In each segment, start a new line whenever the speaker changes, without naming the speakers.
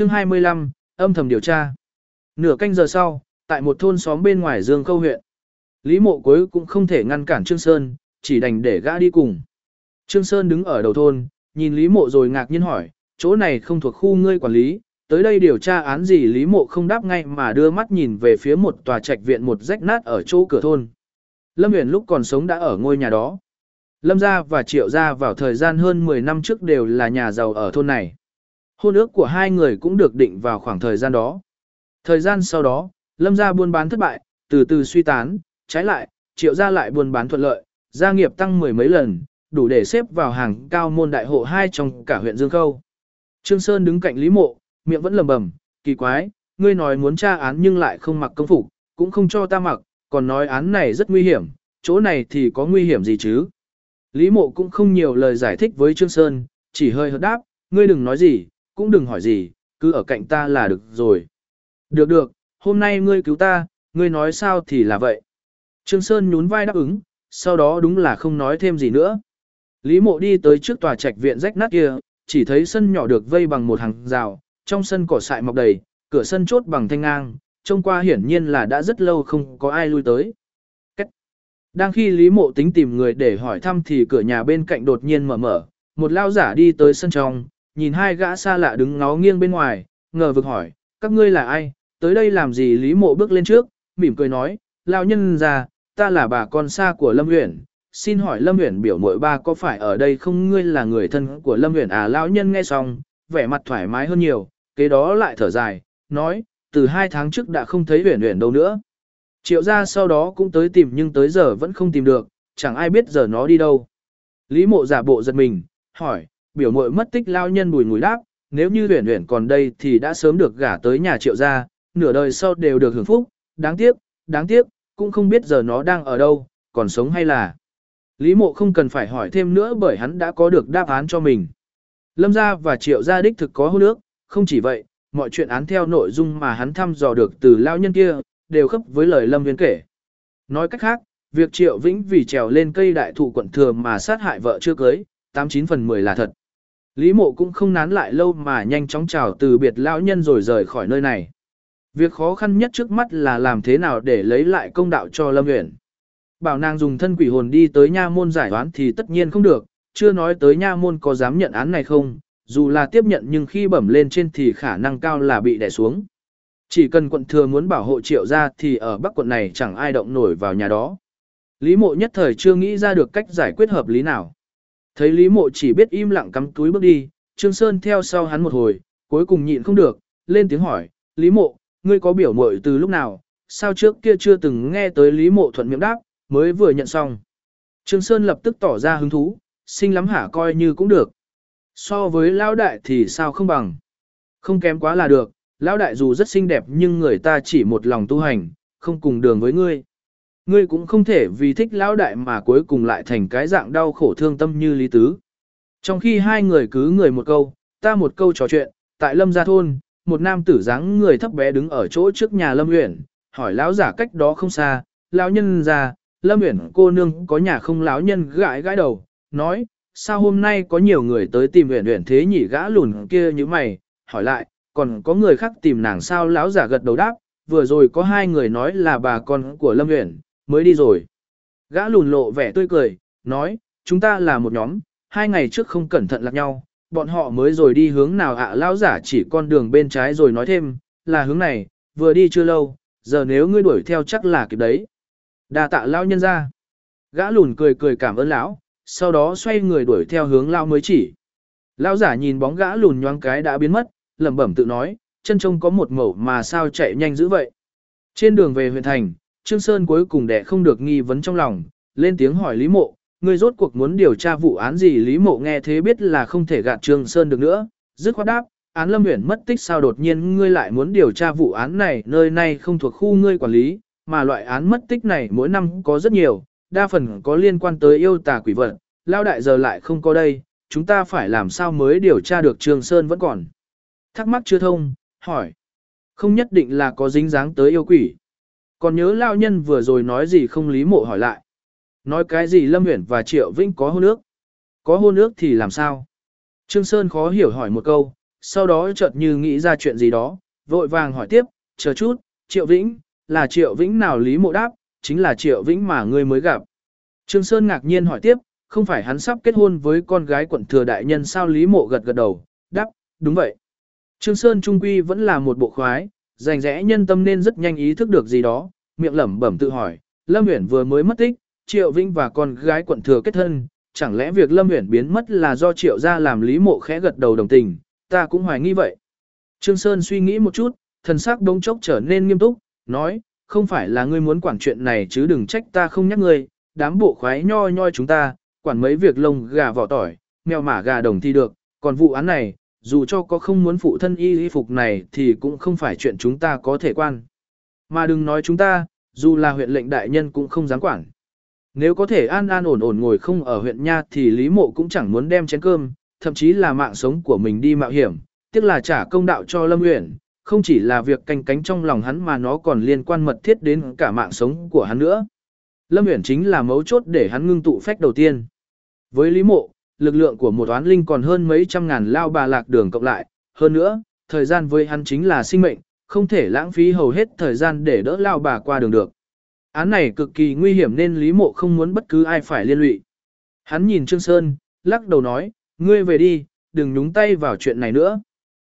Chương 25, âm thầm điều tra. Nửa canh giờ sau, tại một thôn xóm bên ngoài Dương Khâu huyện. Lý mộ cuối cũng không thể ngăn cản Trương Sơn, chỉ đành để gã đi cùng. Trương Sơn đứng ở đầu thôn, nhìn Lý mộ rồi ngạc nhiên hỏi, chỗ này không thuộc khu ngươi quản lý, tới đây điều tra án gì Lý mộ không đáp ngay mà đưa mắt nhìn về phía một tòa trạch viện một rách nát ở chỗ cửa thôn. Lâm Huyền lúc còn sống đã ở ngôi nhà đó. Lâm gia và Triệu gia vào thời gian hơn 10 năm trước đều là nhà giàu ở thôn này. Hôn ước của hai người cũng được định vào khoảng thời gian đó. Thời gian sau đó, Lâm gia buôn bán thất bại, từ từ suy tán, trái lại, Triệu gia lại buôn bán thuận lợi, gia nghiệp tăng mười mấy lần, đủ để xếp vào hàng cao môn đại hộ hai trong cả huyện Dương Khâu. Trương Sơn đứng cạnh Lý Mộ, miệng vẫn lầm bầm, kỳ quái, ngươi nói muốn tra án nhưng lại không mặc công phục, cũng không cho ta mặc, còn nói án này rất nguy hiểm, chỗ này thì có nguy hiểm gì chứ? Lý Mộ cũng không nhiều lời giải thích với Trương Sơn, chỉ hơi hợt đáp, ngươi đừng nói gì, cũng đừng hỏi gì, cứ ở cạnh ta là được rồi. Được được, hôm nay ngươi cứu ta, ngươi nói sao thì là vậy. Trương Sơn nhún vai đáp ứng, sau đó đúng là không nói thêm gì nữa. Lý Mộ đi tới trước tòa trạch viện rách nát kia, chỉ thấy sân nhỏ được vây bằng một hàng rào, trong sân cỏ xại mọc đầy, cửa sân chốt bằng thanh ngang, trông qua hiển nhiên là đã rất lâu không có ai lui tới. Cách. Đang khi Lý Mộ tính tìm người để hỏi thăm thì cửa nhà bên cạnh đột nhiên mở mở, một lao giả đi tới sân trong, nhìn hai gã xa lạ đứng ngó nghiêng bên ngoài, ngờ vực hỏi, các ngươi là ai, tới đây làm gì? Lý Mộ bước lên trước, mỉm cười nói, lao nhân già, ta là bà con xa của Lâm Uyển, xin hỏi Lâm Uyển biểu muội ba có phải ở đây không? Ngươi là người thân của Lâm Uyển à? Lão nhân nghe xong, vẻ mặt thoải mái hơn nhiều, kế đó lại thở dài, nói, từ hai tháng trước đã không thấy Uyển Uyển đâu nữa. Triệu gia sau đó cũng tới tìm nhưng tới giờ vẫn không tìm được, chẳng ai biết giờ nó đi đâu. Lý mộ giả bộ giật mình, hỏi, biểu muội mất tích lao nhân bùi ngùi đáp, nếu như huyền huyền còn đây thì đã sớm được gả tới nhà Triệu gia, nửa đời sau đều được hưởng phúc, đáng tiếc, đáng tiếc, cũng không biết giờ nó đang ở đâu, còn sống hay là. Lý mộ không cần phải hỏi thêm nữa bởi hắn đã có được đáp án cho mình. Lâm gia và triệu gia đích thực có hôn ước, không chỉ vậy, mọi chuyện án theo nội dung mà hắn thăm dò được từ lao nhân kia, đều khớp với lời Lâm Viên kể. Nói cách khác, việc triệu vĩnh vì trèo lên cây đại thụ quận thừa mà sát hại vợ chưa cưới, 89 phần 10 là thật. Lý mộ cũng không nán lại lâu mà nhanh chóng chào từ biệt lão nhân rồi rời khỏi nơi này. Việc khó khăn nhất trước mắt là làm thế nào để lấy lại công đạo cho Lâm Uyển. Bảo nàng dùng thân quỷ hồn đi tới nha môn giải đoán thì tất nhiên không được, chưa nói tới nha môn có dám nhận án này không, dù là tiếp nhận nhưng khi bẩm lên trên thì khả năng cao là bị đè xuống. Chỉ cần quận thừa muốn bảo hộ triệu ra thì ở bắc quận này chẳng ai động nổi vào nhà đó. Lý mộ nhất thời chưa nghĩ ra được cách giải quyết hợp lý nào. Thấy Lý mộ chỉ biết im lặng cắm túi bước đi, Trương Sơn theo sau hắn một hồi, cuối cùng nhịn không được, lên tiếng hỏi, Lý mộ, ngươi có biểu mội từ lúc nào, sao trước kia chưa từng nghe tới Lý mộ thuận miệng đáp, mới vừa nhận xong. Trương Sơn lập tức tỏ ra hứng thú, xinh lắm hả coi như cũng được. So với lão đại thì sao không bằng. Không kém quá là được, lão đại dù rất xinh đẹp nhưng người ta chỉ một lòng tu hành, không cùng đường với ngươi. Ngươi cũng không thể vì thích lão đại mà cuối cùng lại thành cái dạng đau khổ thương tâm như Lý Tứ. Trong khi hai người cứ người một câu, ta một câu trò chuyện, tại Lâm Gia Thôn, một nam tử dáng người thấp bé đứng ở chỗ trước nhà Lâm Uyển, hỏi lão giả cách đó không xa, lão nhân già, Lâm Uyển cô nương có nhà không? Lão nhân gãi gãi đầu, nói, sao hôm nay có nhiều người tới tìm Uyển Uyển thế nhỉ? Gã lùn kia như mày, hỏi lại, còn có người khác tìm nàng sao? Lão giả gật đầu đáp, vừa rồi có hai người nói là bà con của Lâm Uyển, mới đi rồi. Gã lùn lộ vẻ tươi cười, nói, chúng ta là một nhóm, hai ngày trước không cẩn thận lạc nhau, bọn họ mới rồi đi hướng nào ạ lão giả chỉ con đường bên trái rồi nói thêm, là hướng này, vừa đi chưa lâu, giờ nếu ngươi đuổi theo chắc là kịp đấy. Đà tạ lão nhân ra. Gã lùn cười cười cảm ơn lão, sau đó xoay người đuổi theo hướng lão mới chỉ. Lão giả nhìn bóng gã lùn nhoáng cái đã biến mất, lẩm bẩm tự nói, chân trông có một mẩu mà sao chạy nhanh dữ vậy. Trên đường về huyện thành, Trương Sơn cuối cùng đẻ không được nghi vấn trong lòng, lên tiếng hỏi Lý Mộ, ngươi rốt cuộc muốn điều tra vụ án gì Lý Mộ nghe thế biết là không thể gạt Trương Sơn được nữa, dứt khoát đáp, án Lâm Uyển mất tích sao đột nhiên ngươi lại muốn điều tra vụ án này, nơi này không thuộc khu ngươi quản lý, mà loại án mất tích này mỗi năm có rất nhiều, đa phần có liên quan tới yêu tà quỷ vật, lao đại giờ lại không có đây, chúng ta phải làm sao mới điều tra được Trương Sơn vẫn còn. Thắc mắc chưa thông, hỏi. Không nhất định là có dính dáng tới yêu quỷ. Còn nhớ lao nhân vừa rồi nói gì không lý mộ hỏi lại. Nói cái gì Lâm Uyển và Triệu Vĩnh có hôn ước? Có hôn ước thì làm sao? Trương Sơn khó hiểu hỏi một câu, sau đó chợt như nghĩ ra chuyện gì đó, vội vàng hỏi tiếp, chờ chút, Triệu Vĩnh, là Triệu Vĩnh nào Lý Mộ đáp, chính là Triệu Vĩnh mà ngươi mới gặp. Trương Sơn ngạc nhiên hỏi tiếp, không phải hắn sắp kết hôn với con gái quận thừa đại nhân sao Lý Mộ gật gật đầu, đáp, đúng vậy. Trương Sơn Trung Quy vẫn là một bộ khoái, rành rẽ nhân tâm nên rất nhanh ý thức được gì đó, miệng lẩm bẩm tự hỏi, Lâm Uyển vừa mới mất tích, Triệu Vĩnh và con gái quận thừa kết thân, chẳng lẽ việc Lâm Uyển biến mất là do Triệu gia làm Lý Mộ khẽ gật đầu đồng tình, ta cũng hoài nghi vậy. Trương Sơn suy nghĩ một chút, thần sắc đống chốc trở nên nghiêm túc, nói, không phải là ngươi muốn quản chuyện này chứ đừng trách ta không nhắc ngươi, đám bộ khoái nho nhoi chúng ta, quản mấy việc lông gà vỏ tỏi, mèo mả gà đồng thì được, còn vụ án này, dù cho có không muốn phụ thân y y phục này thì cũng không phải chuyện chúng ta có thể quan. Mà đừng nói chúng ta, dù là huyện lệnh đại nhân cũng không dám quản. Nếu có thể an an ổn ổn ngồi không ở huyện nha thì Lý Mộ cũng chẳng muốn đem chén cơm, thậm chí là mạng sống của mình đi mạo hiểm, tức là trả công đạo cho Lâm Uyển, không chỉ là việc canh cánh trong lòng hắn mà nó còn liên quan mật thiết đến cả mạng sống của hắn nữa. Lâm Uyển chính là mấu chốt để hắn ngưng tụ phách đầu tiên. Với Lý Mộ, lực lượng của một toán linh còn hơn mấy trăm ngàn lao bà lạc đường cộng lại, hơn nữa, thời gian với hắn chính là sinh mệnh, không thể lãng phí hầu hết thời gian để đỡ lao bà qua đường được. Án này cực kỳ nguy hiểm nên Lý Mộ không muốn bất cứ ai phải liên lụy. Hắn nhìn Trương Sơn, lắc đầu nói, ngươi về đi, đừng nhúng tay vào chuyện này nữa.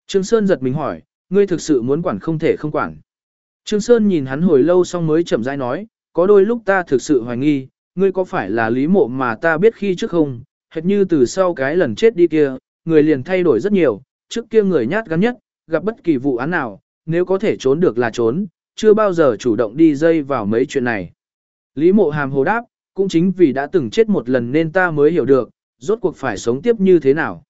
Trương Sơn giật mình hỏi, ngươi thực sự muốn quản không thể không quản. Trương Sơn nhìn hắn hồi lâu xong mới chậm rãi nói, có đôi lúc ta thực sự hoài nghi, ngươi có phải là lý mộ mà ta biết khi trước không, hệt như từ sau cái lần chết đi kia, người liền thay đổi rất nhiều, trước kia người nhát gan nhất, gặp bất kỳ vụ án nào, nếu có thể trốn được là trốn, chưa bao giờ chủ động đi dây vào mấy chuyện này. Lý mộ hàm hồ đáp, cũng chính vì đã từng chết một lần nên ta mới hiểu được, rốt cuộc phải sống tiếp như thế nào.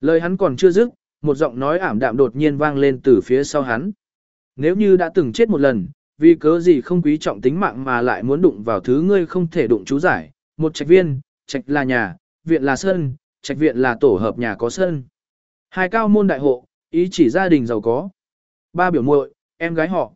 Lời hắn còn chưa dứt, một giọng nói ảm đạm đột nhiên vang lên từ phía sau hắn. Nếu như đã từng chết một lần, vì cớ gì không quý trọng tính mạng mà lại muốn đụng vào thứ ngươi không thể đụng chú giải, một trạch viên, trạch là nhà, viện là sân, trạch viện là tổ hợp nhà có sân. Hai cao môn đại hộ, ý chỉ gia đình giàu có. Ba biểu muội, em gái họ.